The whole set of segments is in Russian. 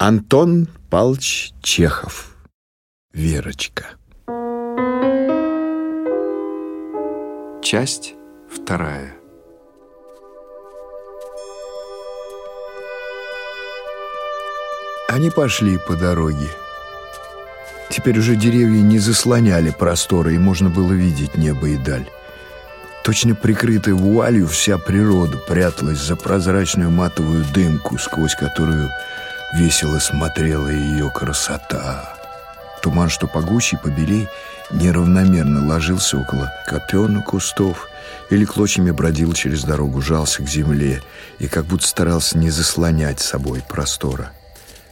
Антон Палч Чехов. Верочка. Часть вторая. Они пошли по дороге. Теперь уже деревья не заслоняли просторы, и можно было видеть небо и даль. Точно прикрытая вуалью вся природа пряталась за прозрачную матовую дымку, сквозь которую весело смотрела ее красота. Туман, что погуще и побелей, неравномерно ложился около копен кустов или клочьями бродил через дорогу, жался к земле и как будто старался не заслонять собой простора.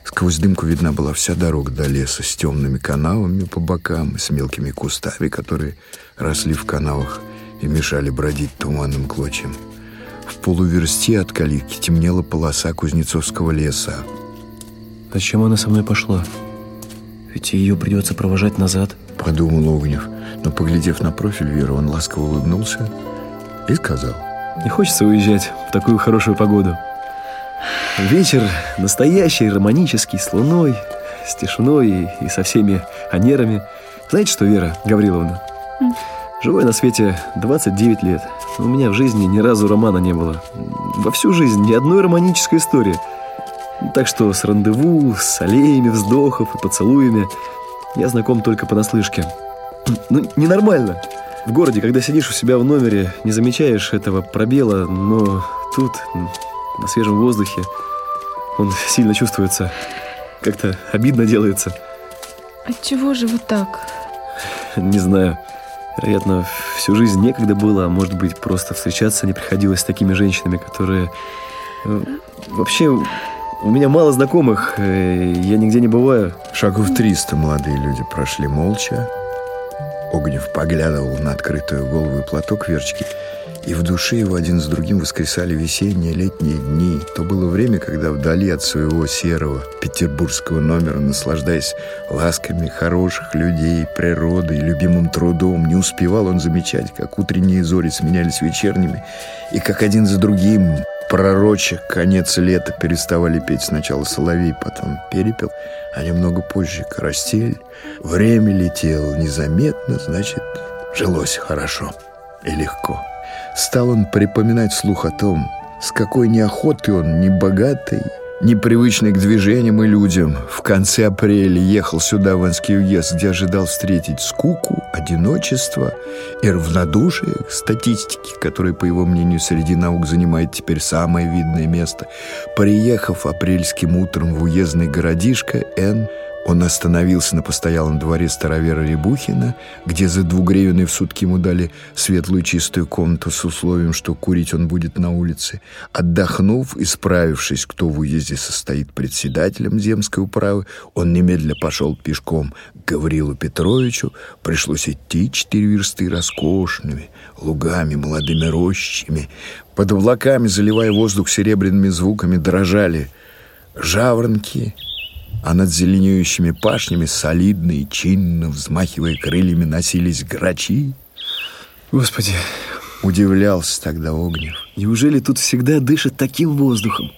Сквозь дымку видна была вся дорога до леса с темными канавами по бокам и с мелкими кустами, которые росли в канавах и мешали бродить туманным клочьям. В полуверсте от калитки темнела полоса Кузнецовского леса. Зачем она со мной пошла? Ведь ее придется провожать назад. Подумал Огнев, но, поглядев на профиль Веры, он ласково улыбнулся и сказал. Не хочется уезжать в такую хорошую погоду. Вечер настоящий, романический, с луной, с тишиной и, и со всеми анерами. Знаете что, Вера Гавриловна? Живу я на свете 29 лет. У меня в жизни ни разу романа не было. Во всю жизнь ни одной романической истории. Так что с рандеву, с аллеями вздохов и поцелуями я знаком только понаслышке. Ну, ненормально. В городе, когда сидишь у себя в номере, не замечаешь этого пробела, но тут, на свежем воздухе, он сильно чувствуется. Как-то обидно делается. Отчего же вы так? Не знаю. Вероятно, всю жизнь некогда было, а может быть, просто встречаться не приходилось с такими женщинами, которые... э, Вообще, у меня мало знакомых, э, я нигде не бываю. Шагов триста молодые люди прошли молча. Огнев поглядывал на открытую голову и платок Верочки, и в душе его один с другим воскресали весенние летние дни. То было время, когда вдали от своего серого петербургского номера, наслаждаясь ласками хороших людей, природой, любимым трудом, не успевал он замечать, как утренние зори сменялись вечерними, и как один за другим пророче конец лета переставали петь сначала соловей, потом перепел, а немного позже карастель. Время летело незаметно, значит, жилось хорошо и легко. Стал он припоминать слух о том, с какой неохотой он, небогатый, непривычный к движениям и людям, в конце апреля ехал сюда, в Инский уезд, где ожидал встретить скуку, одиночество и равнодушие к статистике, которая, по его мнению, среди наук занимает теперь самое видное место. Приехав апрельским утром в уездный городишко Н., он остановился на постоялом дворе старовера Рябухина, где за двугривенный в сутки ему дали светлую чистую комнату с условием, что курить он будет на улице. Отдохнув и справившись, кто в уезде состоит председателем земской управы, он немедля пошел пешком к Гаврилу Петровичу. Пришлось идти четыре версты роскошными, лугами, молодыми рощами. Под облаками, заливая воздух серебряными звуками, дрожали жаворонки — а над зеленеющими пашнями солидно и чинно, взмахивая крыльями, носились грачи. Господи, Удивлялся тогда Огнев. неужели тут всегда дышит таким воздухом?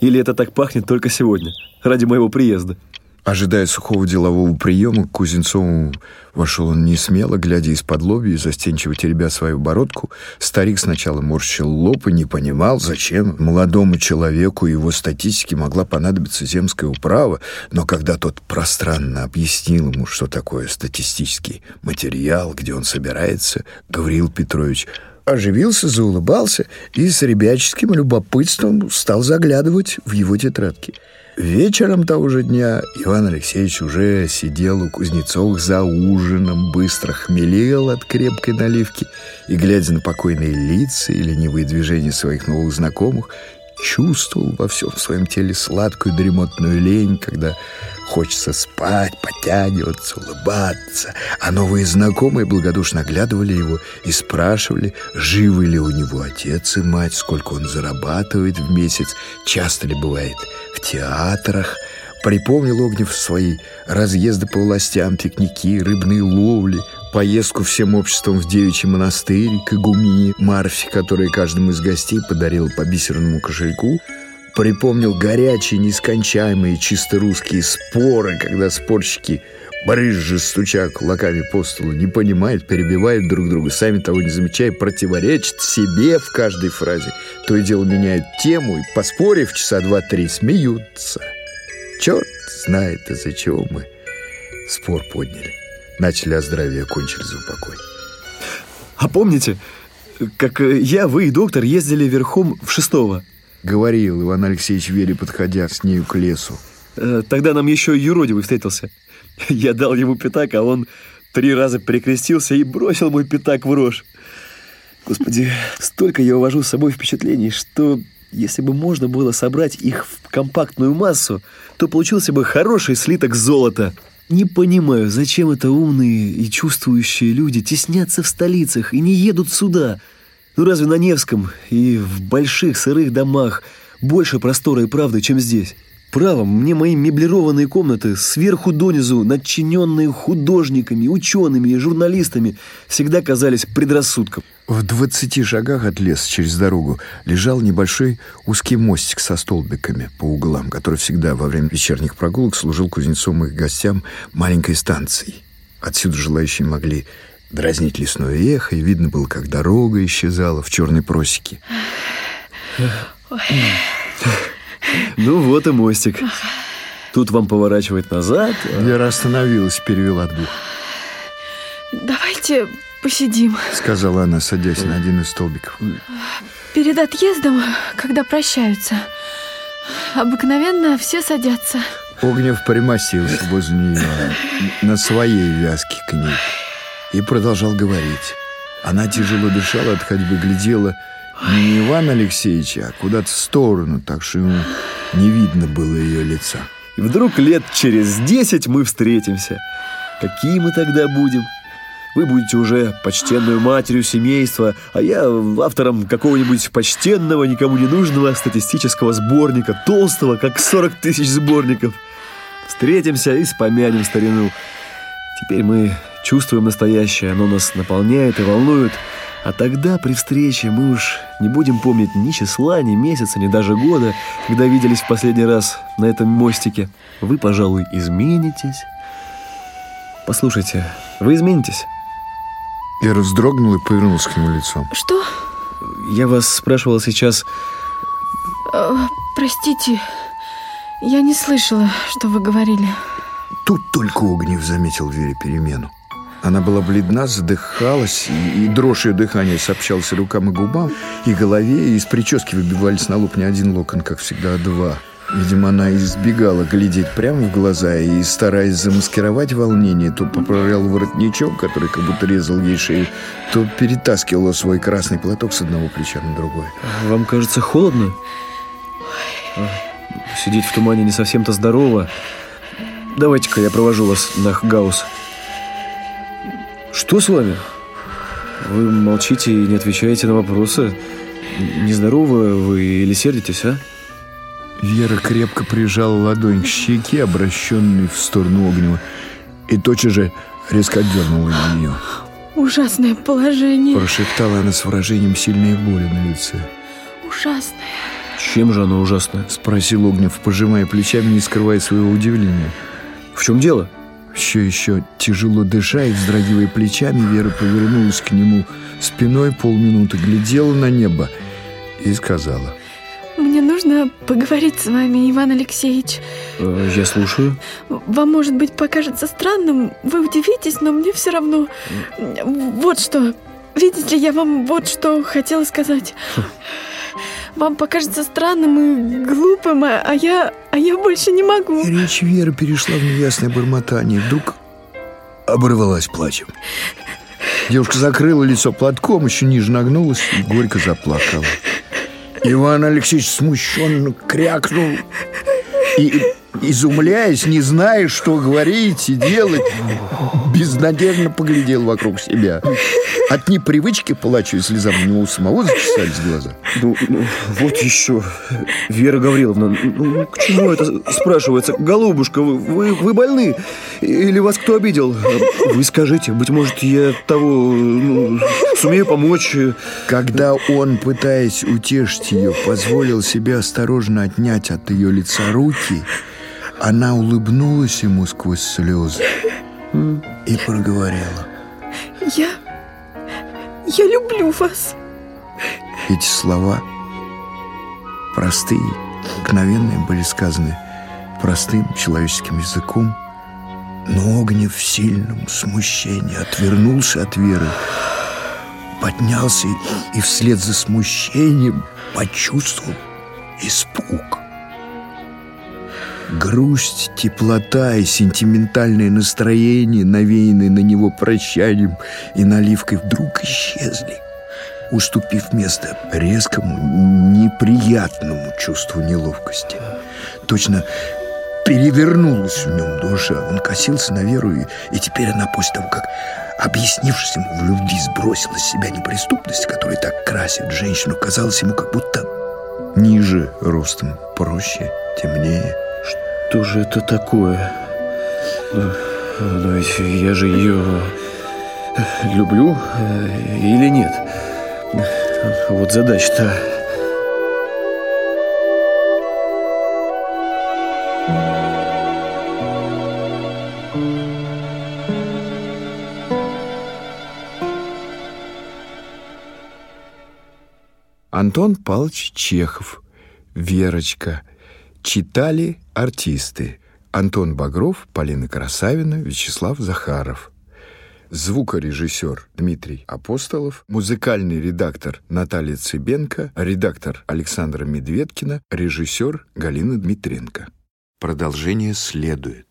Или это так пахнет только сегодня, ради моего приезда? Ожидая сухого делового приема, к Кузнецову вошел он не смело, глядя из-под лобья и застенчиво теребя свою бородку. Старик сначала морщил лоб и не понимал, зачем молодому человеку его статистике могла понадобиться земская управа, но когда тот пространно объяснил ему, что такое статистический материал, где он собирается, Гавриил Петрович оживился, заулыбался и с ребяческим любопытством стал заглядывать в его тетрадки. Вечером того же дня Иван Алексеевич уже сидел у Кузнецовых за ужином, быстро хмелел от крепкой наливки и, глядя на покойные лица и ленивые движения своих новых знакомых, чувствовал во всем своем теле сладкую дремотную лень, когда хочется спать, подтягиваться, улыбаться, а новые знакомые благодушно оглядывали его и спрашивали, живы ли у него отец и мать, сколько он зарабатывает в месяц, часто ли бывает в театрах. Припомнил Огнев свои разъезды по властям, пикники, рыбные ловли, поездку всем обществом в девичий монастырь к игумине Марфе, которая каждому из гостей подарила по бисерному кошельку. Припомнил горячие, нескончаемые, чисто русские споры, когда спорщики, брызжи стуча кулаками по столу, не понимают, перебивают друг друга, сами того не замечая, противоречат себе в каждой фразе. То и дело меняют тему и, поспорив часа два-три, смеются. Черт знает, из-за чего мы спор подняли. Начали о здравии, окончили за упокой. А помните, как я, вы и доктор ездили верхом в шестого? Говорил Иван Алексеевич Вере, подходя с нею к лесу. Э, тогда нам еще юродивый встретился. Я дал ему пятак, а он три раза перекрестился и бросил мой пятак в рожь. Господи, столько я увожу с собой впечатлений, что если бы можно было собрать их в компактную массу, то получился бы хороший слиток золота. Не понимаю, зачем это умные и чувствующие люди теснятся в столицах и не едут сюда. Ну разве на Невском и в больших сырых домах больше простора и правды, чем здесь? Право, мне мои меблированные комнаты, сверху донизу, начиненные художниками, учеными и журналистами, всегда казались предрассудком. В двадцати шагах от леса через дорогу лежал небольшой узкий мостик со столбиками по углам, который всегда во время вечерних прогулок служил кузнецом и гостям маленькой станцией. Отсюда желающие могли дразнить лесное эхо, и видно было, как дорога исчезала в черной просеке. Ну вот и мостик. Тут вам поворачивать назад. А... Вера остановилась, перевела дух. Давайте посидим, сказала она, садясь на один из столбиков. Перед отъездом, когда прощаются, обыкновенно все садятся. Огнев примостился возле нее на своей вязке к ней и продолжал говорить. Она тяжело дышала от ходьбы, глядела не Ивана Алексеевича, а куда-то в сторону, так что ему не видно было ее лица. И вдруг лет через десять мы встретимся. Какие мы тогда будем? Вы будете уже почтенную матерью семейства, а я автором какого-нибудь почтенного, никому не нужного статистического сборника, толстого, как 40 тысяч сборников. Встретимся и спомянем старину. Теперь мы чувствуем настоящее, оно нас наполняет и волнует – а тогда при встрече мы уж не будем помнить ни числа, ни месяца, ни даже года, когда виделись в последний раз на этом мостике. Вы, пожалуй, изменитесь. Послушайте, вы изменитесь? Я вздрогнул и повернулся к нему лицом. Что? Я вас спрашивал сейчас... Э, простите, я не слышала, что вы говорили. Тут только Огнев заметил в Вере перемену. Она была бледна, задыхалась, и, и дрожь ее дыхания сообщался рукам и губам, и голове, и из прически выбивались на лоб не один локон, как всегда, а два. Видимо, она избегала глядеть прямо в глаза и, стараясь замаскировать волнение, то поправлял воротничок, который как будто резал ей шею, то перетаскивала свой красный платок с одного плеча на другое. Вам кажется холодно? Сидеть в тумане не совсем-то здорово. Давайте-ка я провожу вас на Гаус. Что с вами? Вы молчите и не отвечаете на вопросы. Нездоровы вы или сердитесь, а? Вера крепко прижала ладонь к щеке, обращенной в сторону Огнева, и тотчас же резко отдернула ее. Ужасное положение. Прошептала она с выражением сильной боли на лице. Ужасное. Чем же оно ужасное? Спросил Огнев, пожимая плечами, не скрывая своего удивления. В чем дело? Все еще тяжело дыша и вздрагивая плечами, Вера повернулась к нему спиной, полминуты глядела на небо и сказала. «Мне нужно поговорить с вами, Иван Алексеевич». Э, я слушаю. Вам, может быть, покажется странным, вы удивитесь, но мне все равно. Вот что. Видите ли, я вам вот что хотела сказать. Вам покажется странным и глупым, а, а я, а я больше не могу. Речь Веры перешла в неясное бормотание. Вдруг оборвалась плачем. Девушка закрыла лицо платком, еще ниже нагнулась и горько заплакала. Иван Алексеевич смущенно крякнул и изумляясь, не зная, что говорить и делать, безнадежно поглядел вокруг себя. От непривычки, плачу слезам, у него самого зачесались глаза. Ну, ну, вот еще, Вера Гавриловна, ну, к чему это спрашивается? Голубушка, вы, вы больны? Или вас кто обидел? Вы скажите, быть может, я того ну, сумею помочь. Когда он, пытаясь утешить ее, позволил себе осторожно отнять от ее лица руки, она улыбнулась ему сквозь слезы и проговорила. Я... я люблю вас. Эти слова простые, мгновенные были сказаны простым человеческим языком, но Огнев в сильном смущении отвернулся от Веры, поднялся и вслед за смущением почувствовал испуг. Грусть, теплота и сентиментальное настроение, навеянные на него прощанием и наливкой, вдруг исчезли, уступив место резкому, неприятному чувству неловкости. Точно перевернулась в нем душа. Он косился на Веру, и, и теперь она после того, как, объяснившись ему в любви, сбросила с себя неприступность, которая так красит женщину, казалось ему как будто ниже ростом, проще, темнее. Что же это такое? Но, ведь я же ее люблю э, или нет? Вот задача-то... Антон Павлович Чехов, Верочка. Читали артисты. Антон Багров, Полина Красавина, Вячеслав Захаров. Звукорежиссер Дмитрий Апостолов, музыкальный редактор Наталья Цыбенко, редактор Александра Медведкина, режиссер Галина Дмитренко. Продолжение следует.